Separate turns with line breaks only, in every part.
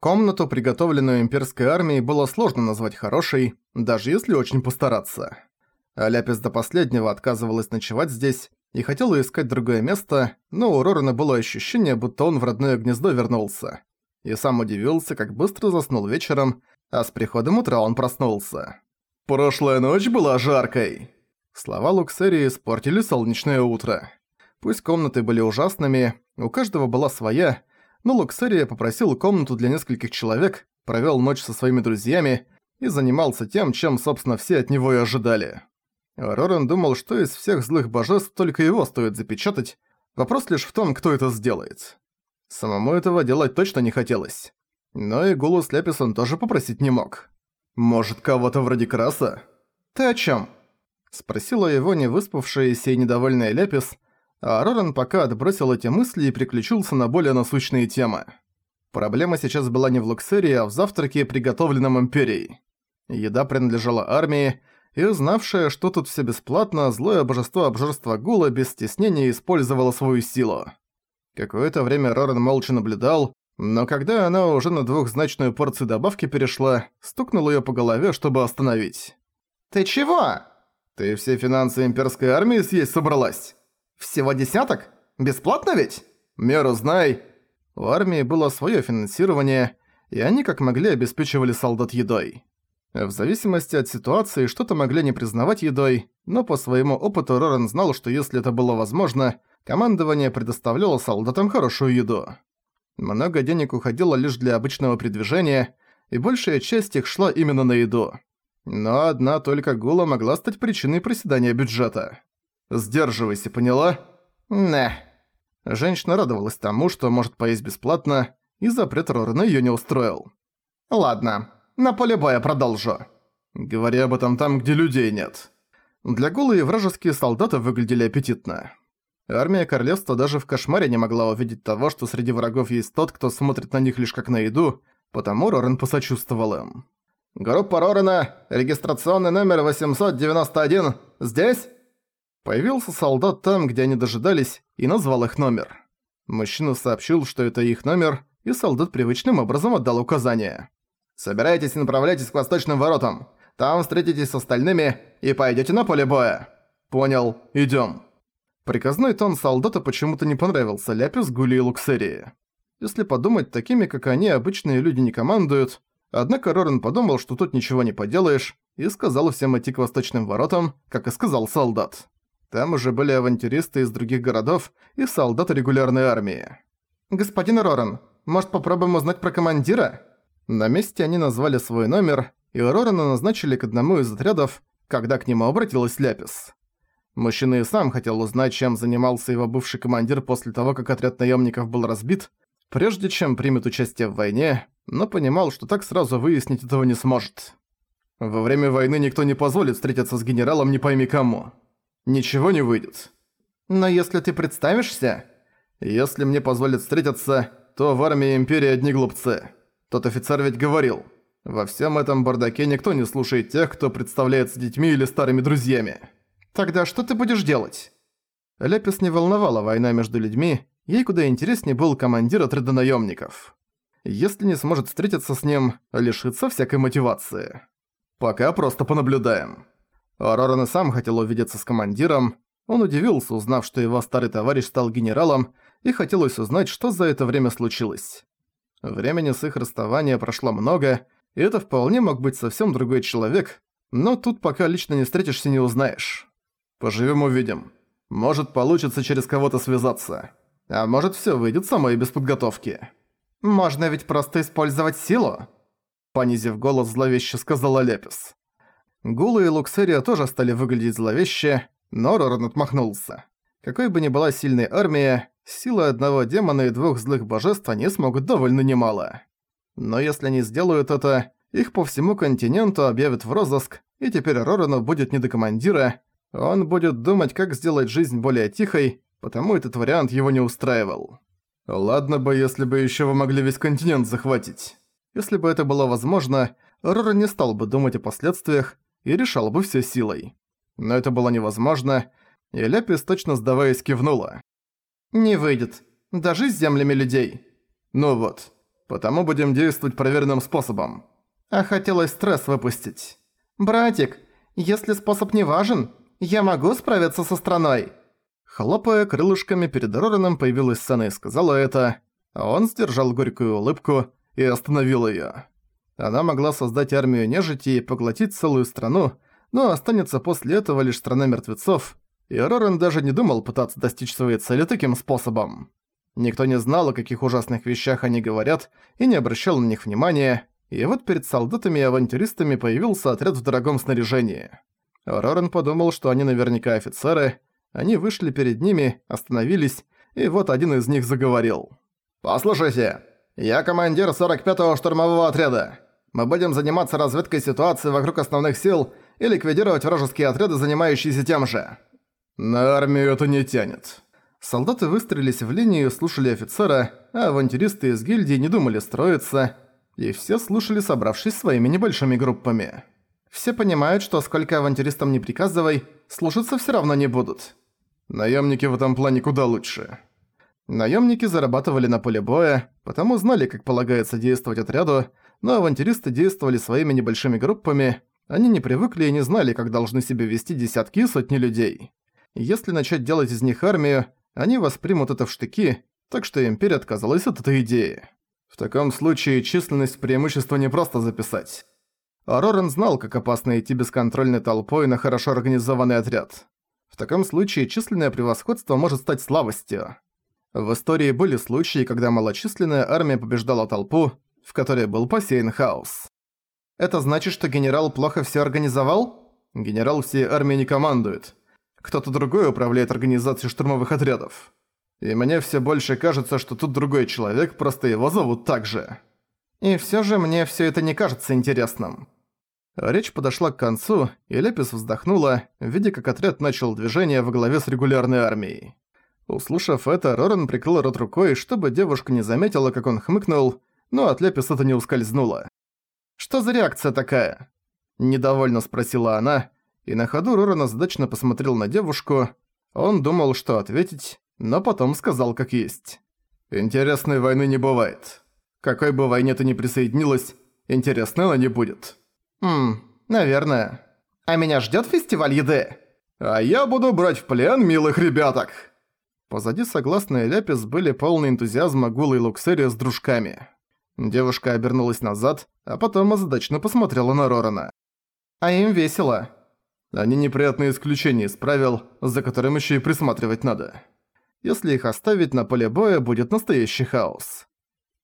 Комнату, приготовленную имперской армией, было сложно назвать хорошей, даже если очень постараться. А Ляпис до последнего отказывалась ночевать здесь и хотела искать другое место, но у Рорана было ощущение, будто он в родное гнездо вернулся. И сам удивился, как быстро заснул вечером, а с приходом утра он проснулся. «Прошлая ночь была жаркой!» Слова Луксерии испортили солнечное утро. Пусть комнаты были ужасными, у каждого была своя, но Луксерия попросил комнату для нескольких человек, провёл ночь со своими друзьями и занимался тем, чем, собственно, все от него и ожидали. Рорен думал, что из всех злых божеств только его стоит запечатать, вопрос лишь в том, кто это сделает. Самому этого делать точно не хотелось. Но и Гулу с Ляписом тоже попросить не мог. «Может, кого-то вроде Краса?» «Ты о чём?» Спросила его невыспавшаяся и недовольная Ляпис, а Роран пока отбросил эти мысли и переключился на более насущные темы. Проблема сейчас была не в Луксерии, а в завтраке, приготовленном Империей. Еда принадлежала армии, и знавшая, что тут все бесплатно, злое божество обжорства Гула без стеснения использовало свою силу. Какое-то время Роран молча наблюдал, но когда она уже на двухзначную порцию добавки перешла, стукнул её по голове, чтобы остановить. «Ты чего?» «Ты все финансы имперской армии съесть собралась?» «Всего десяток? Бесплатно ведь?» «Меру знай!» У армии было своё финансирование, и они как могли обеспечивали солдат едой. В зависимости от ситуации что-то могли не признавать едой, но по своему опыту Роран знал, что если это было возможно, командование предоставляло солдатам хорошую еду. Много денег уходило лишь для обычного передвижения, и большая часть их шла именно на еду. Но одна только гула могла стать причиной проседания бюджета. «Сдерживайся, поняла?» «Не». Женщина радовалась тому, что может поесть бесплатно, и запрет Рорена её не устроил. «Ладно, на поле боя продолжу». Говори об этом там, где людей нет. Для голые вражеские солдаты выглядели аппетитно. Армия королевства даже в кошмаре не могла увидеть того, что среди врагов есть тот, кто смотрит на них лишь как на еду, потому Рорен посочувствовал им. «Группа Рорена, регистрационный номер 891, здесь?» Появился солдат там, где они дожидались, и назвал их номер. Мужчина сообщил, что это их номер, и солдат привычным образом отдал указание. «Собирайтесь и направляйтесь к восточным воротам. Там встретитесь с остальными и пойдете на поле боя». «Понял, идём». Приказной тон солдата почему-то не понравился Ляпис, Гули и Луксерии. Если подумать, такими, как они, обычные люди не командуют. Однако Рорен подумал, что тут ничего не поделаешь, и сказал всем идти к восточным воротам, как и сказал солдат. Там уже были авантюристы из других городов и солдаты регулярной армии. «Господин Роран, может попробуем узнать про командира?» На месте они назвали свой номер, и Рорана назначили к одному из отрядов, когда к нему обратилась Ляпис. Мужчина и сам хотел узнать, чем занимался его бывший командир после того, как отряд наемников был разбит, прежде чем примет участие в войне, но понимал, что так сразу выяснить этого не сможет. Во время войны никто не позволит встретиться с генералом не пойми кому ничего не выйдет. Но если ты представишься... Если мне позволят встретиться, то в армии Империи одни глупцы. Тот офицер ведь говорил. Во всем этом бардаке никто не слушает тех, кто представляется детьми или старыми друзьями. Тогда что ты будешь делать? Лепис не волновала война между людьми, ей куда интереснее был командир отряда наемников. Если не сможет встретиться с ним, лишится всякой мотивации. Пока просто понаблюдаем. Роран и сам хотел увидеться с командиром. Он удивился, узнав, что его старый товарищ стал генералом, и хотелось узнать, что за это время случилось. Времени с их расставания прошло много, и это вполне мог быть совсем другой человек, но тут пока лично не встретишься, не узнаешь. Поживем увидим. Может, получится через кого-то связаться. А может, все выйдет само и без подготовки. Можно ведь просто использовать силу. Понизив голос, зловеще сказала Лепис. Гула и Луксерия тоже стали выглядеть зловеще, но Роран отмахнулся. Какой бы ни была сильной армия, силы одного демона и двух злых божеств они смогут довольно немало. Но если они сделают это, их по всему континенту объявят в розыск, и теперь Рорану будет не до командира, он будет думать, как сделать жизнь более тихой, потому этот вариант его не устраивал. Ладно бы, если бы еще вы могли весь континент захватить. Если бы это было возможно, Роран не стал бы думать о последствиях, и решал бы все силой. Но это было невозможно, и Ляпис, точно сдаваясь, кивнула. «Не выйдет. Даже с землями людей». «Ну вот. потому будем действовать проверенным способом. А хотелось стресс выпустить. Братик, если способ не важен, я могу справиться со страной. Хлопая крылышками перед Рораном появилась Сана и сказала это, он сдержал горькую улыбку и остановил её. Она могла создать армию нежити и поглотить целую страну, но останется после этого лишь страна мертвецов, и Роран даже не думал пытаться достичь своей цели таким способом. Никто не знал, о каких ужасных вещах они говорят, и не обращал на них внимания, и вот перед солдатами и авантюристами появился отряд в дорогом снаряжении. Роран подумал, что они наверняка офицеры, они вышли перед ними, остановились, и вот один из них заговорил. «Послушайте, я командир 45-го штурмового отряда. Мы будем заниматься разведкой ситуации вокруг основных сил и ликвидировать вражеские отряды, занимающиеся тем же. На армию это не тянет. Солдаты выстроились в линию, слушали офицера, а авантюристы из гильдии не думали строиться, и все слушали, собравшись своими небольшими группами. Все понимают, что сколько авантюристам не приказывай, слушаться все равно не будут. Наемники в этом плане куда лучше. Наемники зарабатывали на поле боя, потому знали, как полагается действовать отряду, но авантюристы действовали своими небольшими группами, они не привыкли и не знали, как должны себя вести десятки и сотни людей. Если начать делать из них армию, они воспримут это в штыки, так что Империя отказалась от этой идеи. В таком случае численность преимущества не просто записать. Арорен знал, как опасно идти бесконтрольной толпой на хорошо организованный отряд. В таком случае численное превосходство может стать слабостью. В истории были случаи, когда малочисленная армия побеждала толпу, в которой был посеян хаос. Это значит, что генерал плохо все организовал? Генерал всей армии не командует. Кто-то другой управляет организацией штурмовых отрядов. И мне все больше кажется, что тут другой человек, просто его зовут так же. И все же мне все это не кажется интересным. Речь подошла к концу, и Лепис вздохнула, видя, как отряд начал движение во главе с регулярной армией. Услышав это, Роран прикрыл рот рукой, чтобы девушка не заметила, как он хмыкнул, но от Лепис это не ускользнуло. «Что за реакция такая?» Недовольно спросила она, и на ходу Роран озадачно посмотрел на девушку. Он думал, что ответить, но потом сказал как есть. «Интересной войны не бывает. Какой бы войне ты ни присоединилась, интересной она не будет». «Хм, наверное. А меня ждёт фестиваль еды?» «А я буду брать в плен милых ребяток!» Позади согласные Ляпис были полны энтузиазма Гула и Луксерия с дружками. Девушка обернулась назад, а потом озадачно посмотрела на Рорана. «А им весело». Они неприятные исключения из правил, за которым еще и присматривать надо. Если их оставить на поле боя, будет настоящий хаос.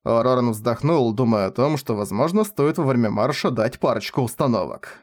Роран вздохнул, думая о том, что, возможно, стоит во время марша дать парочку установок.